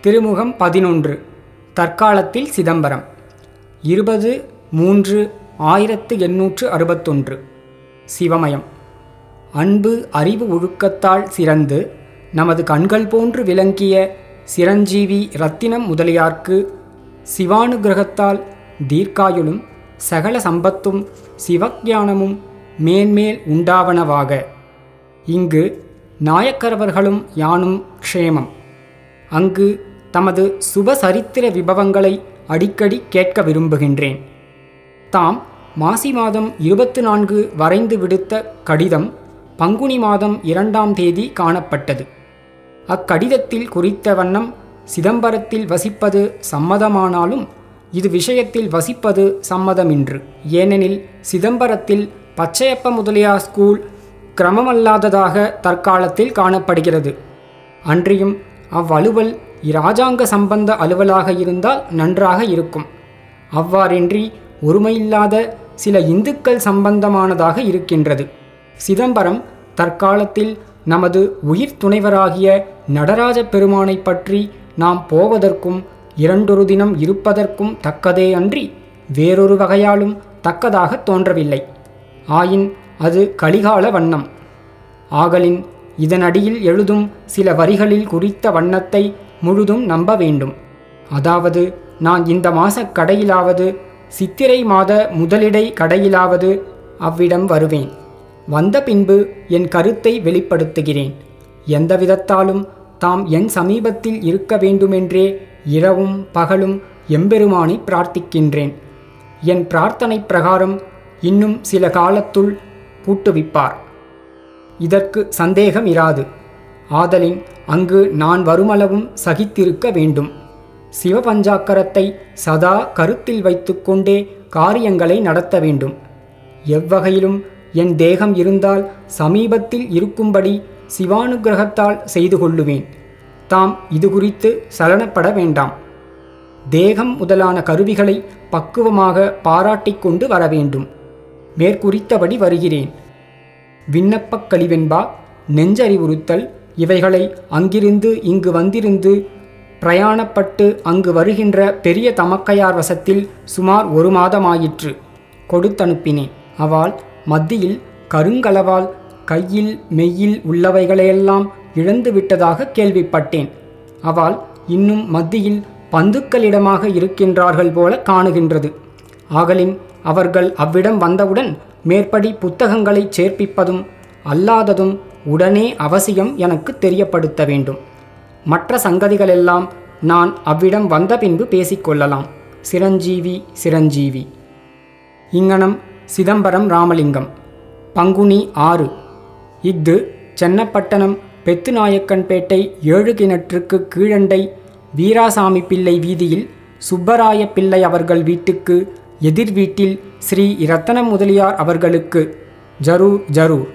திருமுகம் பதினொன்று. தற்காலத்தில் சிதம்பரம். இருபது மூன்று ஆயிரத்து எண்ணூற்று அறுபத்தொன்று. சிவமயம். அன்பு அறிவு ஒழுக்கத்தால் சிறந்து நமது கண்கள் போன்று விளங்கிய சிரஞ்சீவி ரத்தினம் முதலியார்க்கு சிவானுகிரகத்தால் தீர்க்காயுளும் சகல சம்பத்தும் சிவஞானமும் மேன்மேல் உண்டாவனவாக. இங்கு நாயக்கரவர்களும் யானும் க்ஷேமம். அங்கு தமது சுப சரித்திர விபவங்களை அடிக்கடி கேட்க விரும்புகின்றேன். தாம் மாசி மாதம் இருபத்து நான்கு வரைந்து விடுத்த கடிதம் பங்குனி மாதம் இரண்டாம் தேதி காணப்பட்டது. அக்கடிதத்தில் குறித்த வண்ணம் சிதம்பரத்தில் வசிப்பது சம்மதமானாலும் இது விஷயத்தில் வசிப்பது சம்மதமின்று. ஏனெனில் சிதம்பரத்தில் பச்சையப்ப முதலியார் ஸ்கூல் கிரமமல்லாததாக தற்காலத்தில் காணப்படுகிறது. அன்றியும் அவ்வலுவல் இராஜாங்க சம்பந்த அலுவலாக இருந்தால் நன்றாக இருக்கும். அவ்வாறின்றி ஒருமையில்லாத சில இந்துக்கள் சம்பந்தமானதாக இருக்கின்றது. சிதம்பரம் தற்காலத்தில் நமது உயிர் துணைவராகிய நடராஜ பெருமானை பற்றி நாம் போவதற்கும் இரண்டொரு தினம் இருப்பதற்கும் தக்கதே அன்றி வேறொரு வகையாலும் தக்கதாக தோன்றவில்லை. ஆயின் அது கலிகால வண்ணம். ஆகலின் இதனடியில் எழுதும் சில வரிகளில் குறித்த வண்ணத்தை முழுதும் நம்ப வேண்டும். அதாவது நான் இந்த மாச கடையிலாவது சித்திரை மாத முதலிடை கடையிலாவது அவ்விடம் வருவேன். வந்த பின்பு என் கருத்தை வெளிப்படுத்துகிறேன். எந்த விதத்தாலும் தாம் என் சமீபத்தில் இருக்க வேண்டுமென்றே இரவும் பகலும் எம்பெருமானை பிரார்த்திக்கின்றேன். என் பிரார்த்தனை பிரகாரம் இன்னும் சில காலத்துள் பூட்டுவிப்பார் இதற்கு சந்தேகம் இராது. ஆதலின் அங்கு நான் வருமளவும் சகித்திருக்க வேண்டும். சிவபஞ்சாக்கரத்தை சதா கருத்தில் வைத்துக்கொண்டே காரியங்களை நடத்த வேண்டும். எவ்வகையிலும் என் தேகம் இருந்தால் சமீபத்தில் இருக்கும்படி சிவானுகிரகத்தால் செய்து கொள்ளுவேன். தாம் இது குறித்து சலனப்பட வேண்டாம். தேகம் முதலான கருவிகளை பக்குவமாக பாராட்டிக் கொண்டு வர வேண்டும். மேற்குறித்தபடி வருகிறேன். விண்ணப்பக் கழிவென்பா நெஞ்சறிவுறுத்தல் இவைகளை அங்கிருந்து இங்கு வந்திருந்து பிரயாணப்பட்டு அங்கு வருகின்ற பெரிய தமக்கையார் வசத்தில் சுமார் ஒரு மாதமாயிற்று. கொடுத்தனுப்பினேன் அவள் மத்தியில் கருங்கலவால் கையில் மெய்யில் உள்ளவைகளையெல்லாம் இழந்து விட்டதாக கேள்விப்பட்டேன். அவள் இன்னும் மத்தியில் பந்துக்களிடமாக இருக்கின்றார்கள் போல காணுகின்றது. ஆகலின் அவர்கள் அவ்விடம் வந்தவுடன் மேற்படி புத்தகங்களை சேர்ப்பிப்பதும் அல்லாததும் உடனே அவசியம் எனக்கு தெரியப்படுத்த வேண்டும். மற்ற சங்கதிகளெல்லாம் நான் அவ்விடம் வந்த பின்பு பேசிக்கொள்ளலாம் சிரஞ்சீவி சிரஞ்சீவி. இங்கனம் சிதம்பரம் ராமலிங்கம். பங்குனி ஆறு. இஃது சென்னப்பட்டணம் பெத்துநாயக்கன்பேட்டை ஏழு கிணற்றுக்கு கீழண்டை வீராசாமி பிள்ளை வீதியில் சுப்பராய பிள்ளை அவர்கள் வீட்டுக்கு எதிர் வீட்டில் ஸ்ரீ இரத்தன முதலியார் அவர்களுக்கு ஜரூர் ஜரூர்